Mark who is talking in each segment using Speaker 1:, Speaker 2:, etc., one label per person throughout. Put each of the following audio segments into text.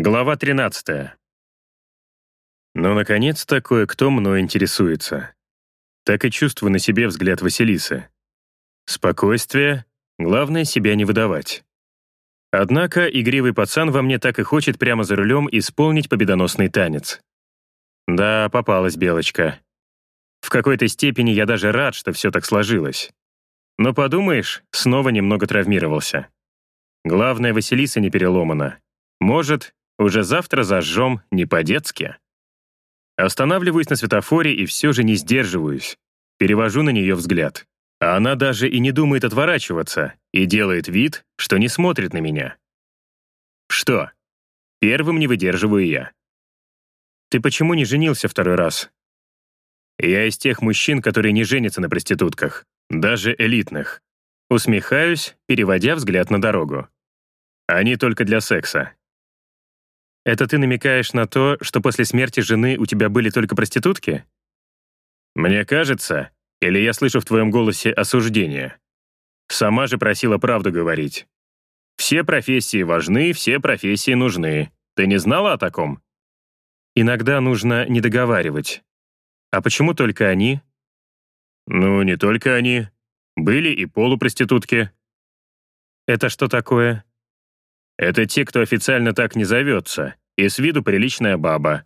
Speaker 1: Глава 13. Ну, наконец-то кое-кто мной интересуется. Так и чувствую на себе взгляд Василисы. Спокойствие, главное себя не выдавать. Однако игривый пацан во мне так и хочет прямо за рулем исполнить победоносный танец. Да, попалась Белочка. В какой-то степени я даже рад, что все так сложилось. Но подумаешь, снова немного травмировался. Главное, Василиса не переломана. Может, уже завтра зажжем не по-детски. Останавливаюсь на светофоре и все же не сдерживаюсь. Перевожу на нее взгляд. А она даже и не думает отворачиваться и делает вид, что не смотрит на меня. Что? Первым не выдерживаю я. Ты почему не женился второй раз? Я из тех мужчин, которые не женятся на проститутках, даже элитных. Усмехаюсь, переводя взгляд на дорогу. Они только для секса. Это ты намекаешь на то, что после смерти жены у тебя были только проститутки? Мне кажется, или я слышу в твоем голосе осуждение. Сама же просила правду говорить. Все профессии важны, все профессии нужны. Ты не знала о таком? Иногда нужно не договаривать. А почему только они? Ну, не только они. Были и полупроститутки. Это что такое? Это те, кто официально так не зовется, и с виду приличная баба.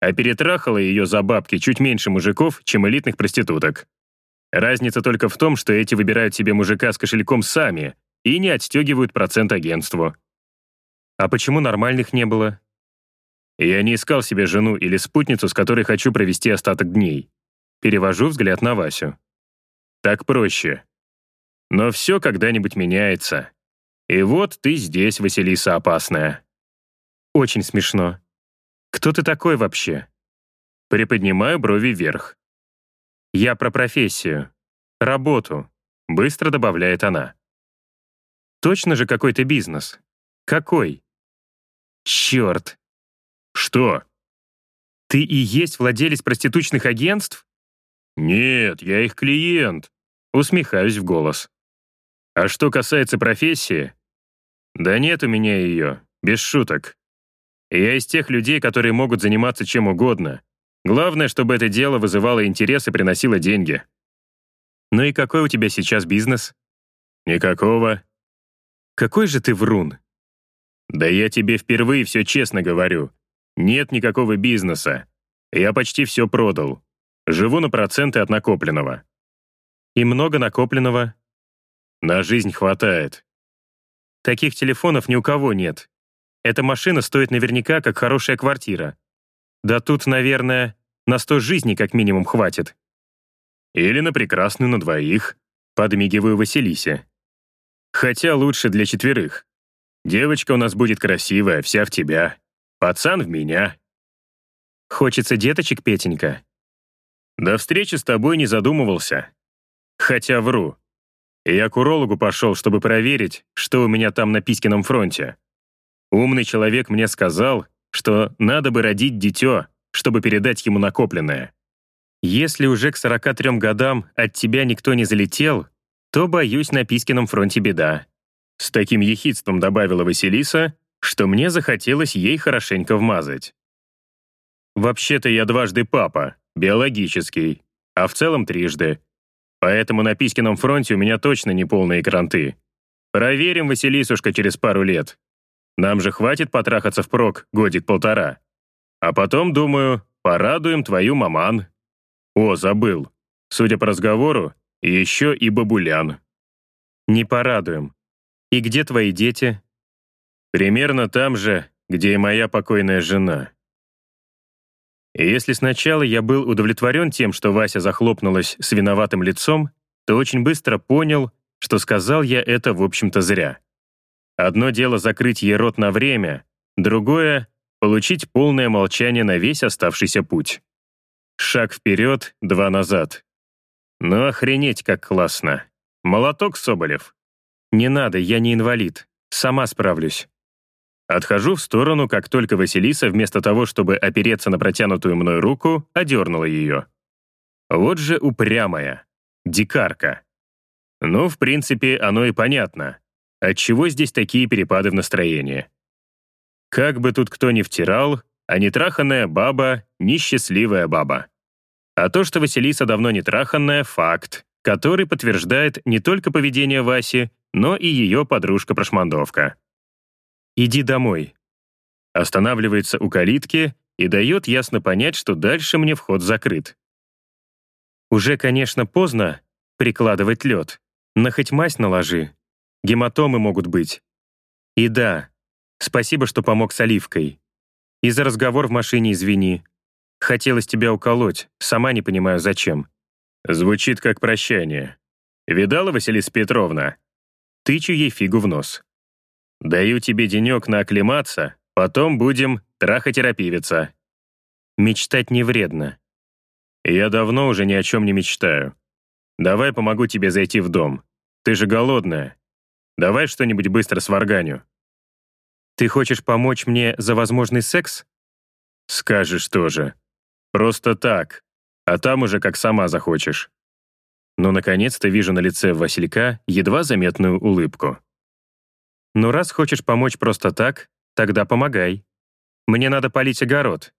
Speaker 1: А перетрахала ее за бабки чуть меньше мужиков, чем элитных проституток. Разница только в том, что эти выбирают себе мужика с кошельком сами и не отстегивают процент агентству. А почему нормальных не было? Я не искал себе жену или спутницу, с которой хочу провести остаток дней. Перевожу взгляд на Васю. Так проще. Но все когда-нибудь меняется. И вот ты здесь, Василиса опасная. Очень смешно. Кто ты такой вообще? Приподнимаю брови вверх. Я про профессию. Работу. Быстро добавляет она. Точно же какой-то бизнес. Какой? Черт. Что? Ты и есть владелец проституточных агентств? Нет, я их клиент. Усмехаюсь в голос. А что касается профессии, да нет у меня ее, без шуток. Я из тех людей, которые могут заниматься чем угодно. Главное, чтобы это дело вызывало интерес и приносило деньги. Ну и какой у тебя сейчас бизнес? Никакого. Какой же ты врун? Да я тебе впервые все честно говорю. Нет никакого бизнеса. Я почти все продал. Живу на проценты от накопленного. И много накопленного? На жизнь хватает. Таких телефонов ни у кого нет. Эта машина стоит наверняка как хорошая квартира. Да тут, наверное, на сто жизней как минимум хватит. Или на прекрасную на двоих, подмигиваю Василисе. Хотя лучше для четверых. Девочка у нас будет красивая, вся в тебя. Пацан в меня. Хочется деточек, Петенька? До встречи с тобой не задумывался. Хотя вру. Я к урологу пошел, чтобы проверить, что у меня там на Писькином фронте. Умный человек мне сказал, что надо бы родить дитё, чтобы передать ему накопленное. Если уже к 43 годам от тебя никто не залетел, то, боюсь, на Писькином фронте беда. С таким ехидством добавила Василиса, что мне захотелось ей хорошенько вмазать. Вообще-то я дважды папа, биологический, а в целом трижды. Поэтому на Писькином фронте у меня точно не полные кранты. Проверим, Василисушка, через пару лет. Нам же хватит потрахаться впрок годик-полтора. А потом, думаю, порадуем твою маман. О, забыл. Судя по разговору, еще и бабулян. Не порадуем. И где твои дети? Примерно там же, где и моя покойная жена. И если сначала я был удовлетворен тем, что Вася захлопнулась с виноватым лицом, то очень быстро понял, что сказал я это, в общем-то, зря. Одно дело закрыть ей рот на время, другое — получить полное молчание на весь оставшийся путь. Шаг вперед, два назад. Ну охренеть, как классно. Молоток, Соболев. Не надо, я не инвалид. Сама справлюсь. Отхожу в сторону, как только Василиса, вместо того, чтобы опереться на протянутую мной руку, одернула ее. Вот же упрямая. Дикарка. Ну, в принципе, оно и понятно. Отчего здесь такие перепады в настроении? Как бы тут кто ни втирал, а нетраханная баба — несчастливая баба. А то, что Василиса давно не траханная — факт, который подтверждает не только поведение Васи, но и ее подружка-прошмандовка. «Иди домой». Останавливается у калитки и дает ясно понять, что дальше мне вход закрыт. Уже, конечно, поздно прикладывать лед, но хоть мазь наложи. Гематомы могут быть. И да, спасибо, что помог с оливкой. И за разговор в машине извини. Хотелось тебя уколоть, сама не понимаю, зачем. Звучит как прощание. Видала, Василиса Петровна? Тычу ей фигу в нос. Даю тебе денек на оклематься, потом будем трахотерапивиться. Мечтать не вредно. Я давно уже ни о чем не мечтаю. Давай помогу тебе зайти в дом. Ты же голодная. Давай что-нибудь быстро сварганю. Ты хочешь помочь мне за возможный секс? Скажешь тоже. Просто так. А там уже как сама захочешь. Но наконец-то вижу на лице Василька едва заметную улыбку. Ну раз хочешь помочь просто так, тогда помогай. Мне надо полить огород.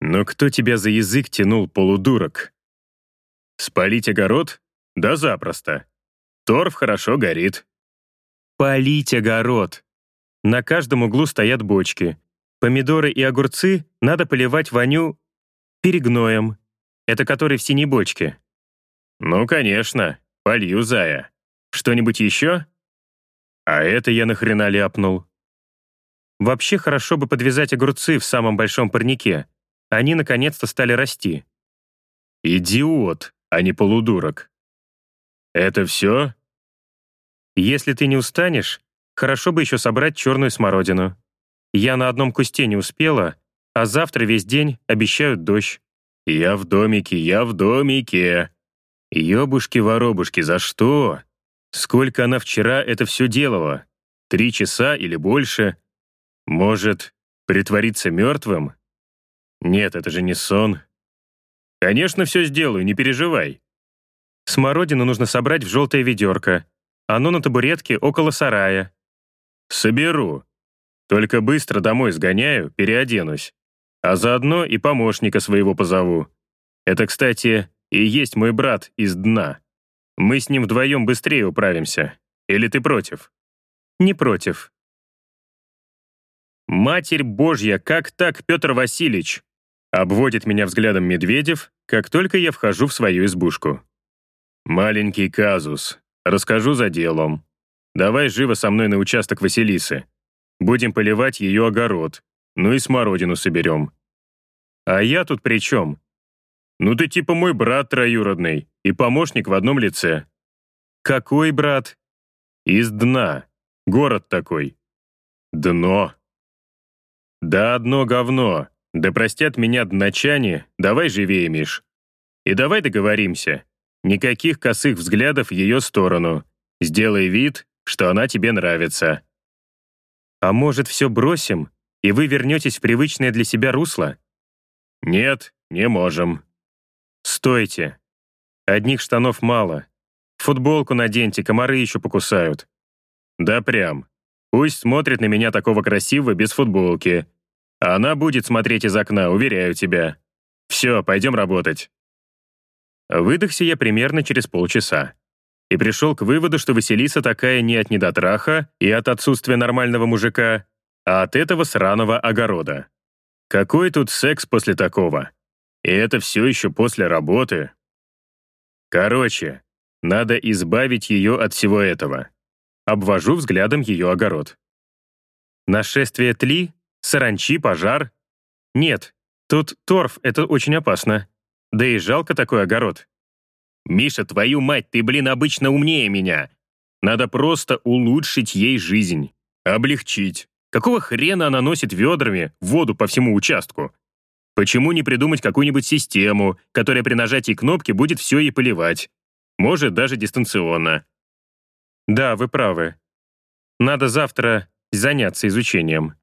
Speaker 1: Но кто тебя за язык тянул, полудурок? Спалить огород? Да запросто. Торф хорошо горит. Полить огород. На каждом углу стоят бочки. Помидоры и огурцы надо поливать воню перегноем. Это который в синей бочке. Ну, конечно, полью, зая. Что-нибудь еще? А это я нахрена ляпнул. Вообще хорошо бы подвязать огурцы в самом большом парнике. Они наконец-то стали расти. Идиот, а не полудурок. Это все? Если ты не устанешь, Хорошо бы еще собрать черную смородину. Я на одном кусте не успела, а завтра весь день обещают дождь. Я в домике, я в домике. Ёбушки-воробушки, за что? Сколько она вчера это все делала? Три часа или больше? Может, притвориться мертвым? Нет, это же не сон. Конечно, все сделаю, не переживай. Смородину нужно собрать в желтое ведерко. Оно на табуретке около сарая. «Соберу. Только быстро домой сгоняю, переоденусь. А заодно и помощника своего позову. Это, кстати, и есть мой брат из дна. Мы с ним вдвоем быстрее управимся. Или ты против?» «Не против». «Матерь Божья, как так, Петр Васильевич?» Обводит меня взглядом Медведев, как только я вхожу в свою избушку. «Маленький казус. Расскажу за делом. Давай живо со мной на участок Василисы. Будем поливать ее огород. Ну и смородину соберем. А я тут при чем? Ну ты типа мой брат троюродный и помощник в одном лице. Какой брат? Из дна. Город такой. Дно. Да одно говно. Да простят меня дначане, давай живее, Миш. И давай договоримся. Никаких косых взглядов в ее сторону. Сделай вид, что она тебе нравится. А может, все бросим, и вы вернетесь в привычное для себя русло? Нет, не можем. Стойте. Одних штанов мало. Футболку наденьте, комары еще покусают. Да прям. Пусть смотрит на меня такого красивого без футболки. А она будет смотреть из окна, уверяю тебя. Все, пойдем работать. Выдохся я примерно через полчаса и пришел к выводу, что Василиса такая не от недотраха и от отсутствия нормального мужика, а от этого сраного огорода. Какой тут секс после такого? И это все еще после работы. Короче, надо избавить ее от всего этого. Обвожу взглядом ее огород. Нашествие тли, саранчи, пожар. Нет, тут торф, это очень опасно. Да и жалко такой огород. «Миша, твою мать, ты, блин, обычно умнее меня. Надо просто улучшить ей жизнь. Облегчить. Какого хрена она носит ведрами воду по всему участку? Почему не придумать какую-нибудь систему, которая при нажатии кнопки будет все ей поливать? Может, даже дистанционно. Да, вы правы. Надо завтра заняться изучением.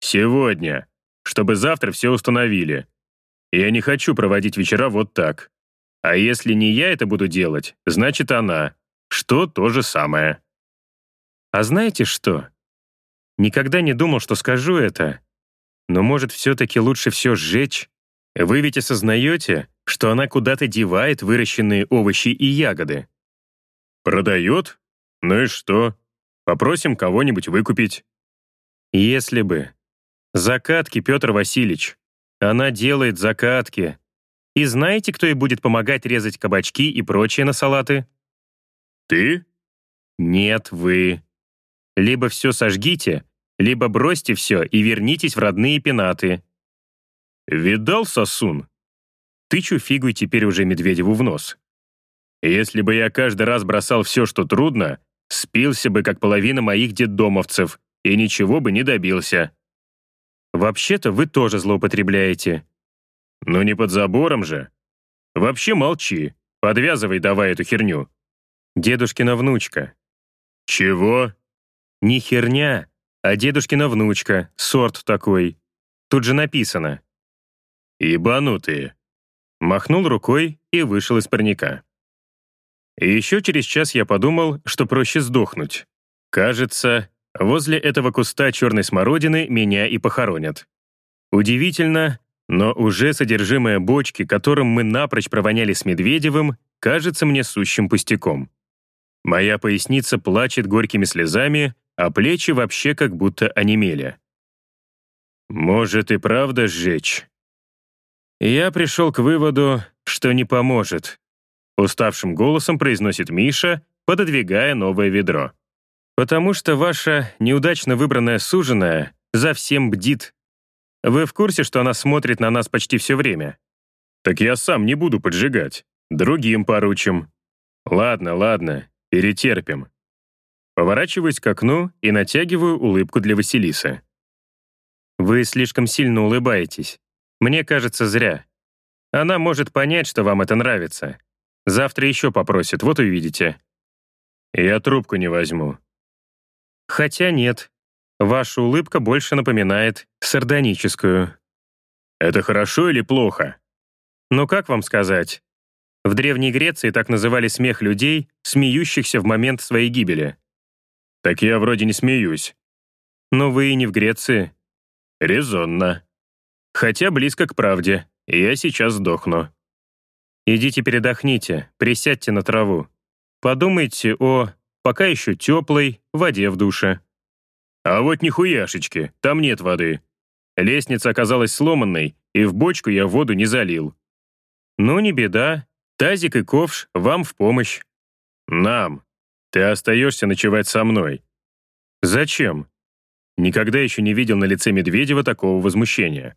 Speaker 1: Сегодня. Чтобы завтра все установили. Я не хочу проводить вечера вот так. А если не я это буду делать, значит она, что то же самое. А знаете что? Никогда не думал, что скажу это, Но может, все-таки лучше все сжечь? Вы ведь осознаете, что она куда-то девает выращенные овощи и ягоды? Продает? Ну и что? Попросим кого-нибудь выкупить. Если бы. Закатки, Петр Васильевич. Она делает закатки. И знаете, кто ей будет помогать резать кабачки и прочее на салаты? Ты? Нет, вы. Либо все сожгите, либо бросьте все и вернитесь в родные пенаты. Видал, сосун? Тычу фигу теперь уже Медведеву в нос. Если бы я каждый раз бросал все, что трудно, спился бы, как половина моих детдомовцев, и ничего бы не добился. Вообще-то вы тоже злоупотребляете. Ну не под забором же. Вообще молчи, подвязывай давай эту херню. Дедушкина внучка. Чего? Не херня, а дедушкина внучка, сорт такой. Тут же написано. «Ебанутые!» Махнул рукой и вышел из парника. И еще через час я подумал, что проще сдохнуть. Кажется, возле этого куста черной смородины меня и похоронят. Удивительно, но уже содержимое бочки, которым мы напрочь провоняли с Медведевым, кажется мне сущим пустяком. Моя поясница плачет горькими слезами, а плечи вообще как будто онемели. Может и правда сжечь? Я пришел к выводу, что не поможет. Уставшим голосом произносит Миша, пододвигая новое ведро. Потому что ваша неудачно выбранная суженая за всем бдит. Вы в курсе, что она смотрит на нас почти все время? Так я сам не буду поджигать. Другим поручим. Ладно, ладно, перетерпим. Поворачиваюсь к окну и натягиваю улыбку для Василисы. Вы слишком сильно улыбаетесь. Мне кажется, зря. Она может понять, что вам это нравится. Завтра еще попросит, вот увидите. Я трубку не возьму. Хотя нет. Ваша улыбка больше напоминает сардоническую. Это хорошо или плохо? Ну как вам сказать? В Древней Греции так называли смех людей, смеющихся в момент своей гибели. Так я вроде не смеюсь. Но вы и не в Греции. Резонно. Хотя близко к правде. Я сейчас сдохну. Идите передохните, присядьте на траву. Подумайте о, пока еще теплой, воде в душе. А вот нихуяшечки, там нет воды. Лестница оказалась сломанной, и в бочку я воду не залил. Ну, не беда. Тазик и ковш вам в помощь. Нам. Ты остаешься ночевать со мной. Зачем? Никогда еще не видел на лице Медведева такого возмущения.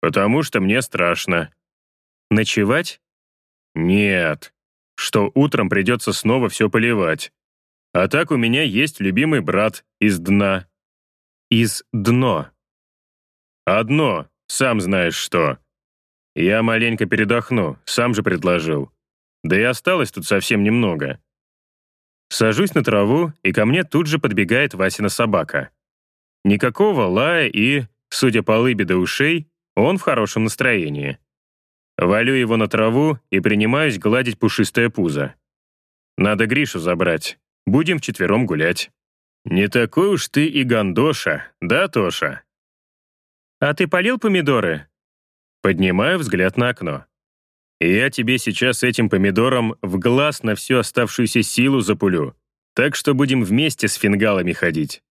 Speaker 1: «Потому что мне страшно». «Ночевать?» «Нет. Что утром придется снова все поливать. А так у меня есть любимый брат из дна». «Из дно?» «Одно, сам знаешь что. Я маленько передохну, сам же предложил. Да и осталось тут совсем немного». Сажусь на траву, и ко мне тут же подбегает Васина собака. Никакого лая и, судя по лыбе до ушей, он в хорошем настроении. Валю его на траву и принимаюсь гладить пушистое пузо. Надо Гришу забрать. Будем вчетвером гулять. Не такой уж ты и гандоша, да, Тоша? А ты полил помидоры? Поднимаю взгляд на окно. Я тебе сейчас этим помидором в глаз на всю оставшуюся силу запулю, так что будем вместе с фингалами ходить.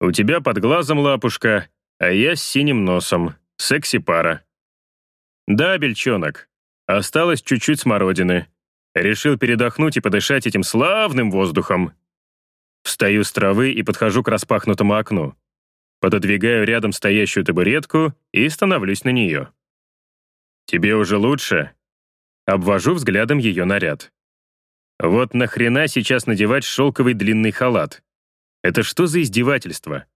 Speaker 1: У тебя под глазом лапушка, а я с синим носом. Секси-пара. Да, бельчонок. Осталось чуть-чуть смородины. Решил передохнуть и подышать этим славным воздухом. Встаю с травы и подхожу к распахнутому окну. Пододвигаю рядом стоящую табуретку и становлюсь на нее. «Тебе уже лучше?» Обвожу взглядом ее наряд. Вот нахрена сейчас надевать шелковый длинный халат? Это что за издевательство?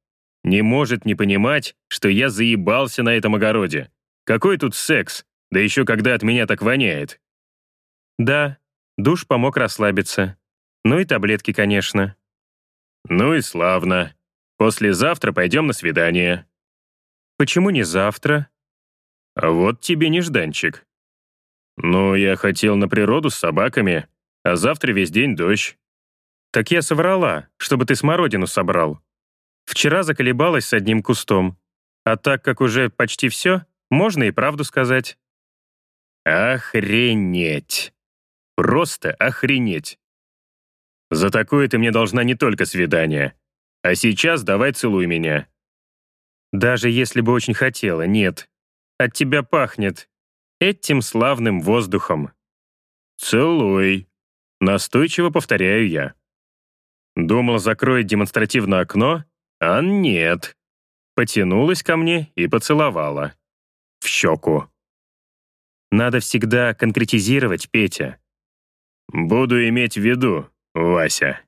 Speaker 1: Не может не понимать, что я заебался на этом огороде. Какой тут секс, да еще когда от меня так воняет. Да, душ помог расслабиться. Ну и таблетки, конечно. Ну и славно. Послезавтра пойдем на свидание. Почему не завтра? Вот тебе нежданчик. Ну, я хотел на природу с собаками, а завтра весь день дождь. Так я соврала, чтобы ты смородину собрал. Вчера заколебалась с одним кустом. А так как уже почти все, можно и правду сказать. Охренеть. Просто охренеть. За такое ты мне должна не только свидание. А сейчас давай целуй меня. Даже если бы очень хотела, нет. От тебя пахнет этим славным воздухом. Целуй. Настойчиво повторяю я. Думал, закроет демонстративно окно, а нет. Потянулась ко мне и поцеловала. В щеку. Надо всегда конкретизировать, Петя. Буду иметь в виду, Вася.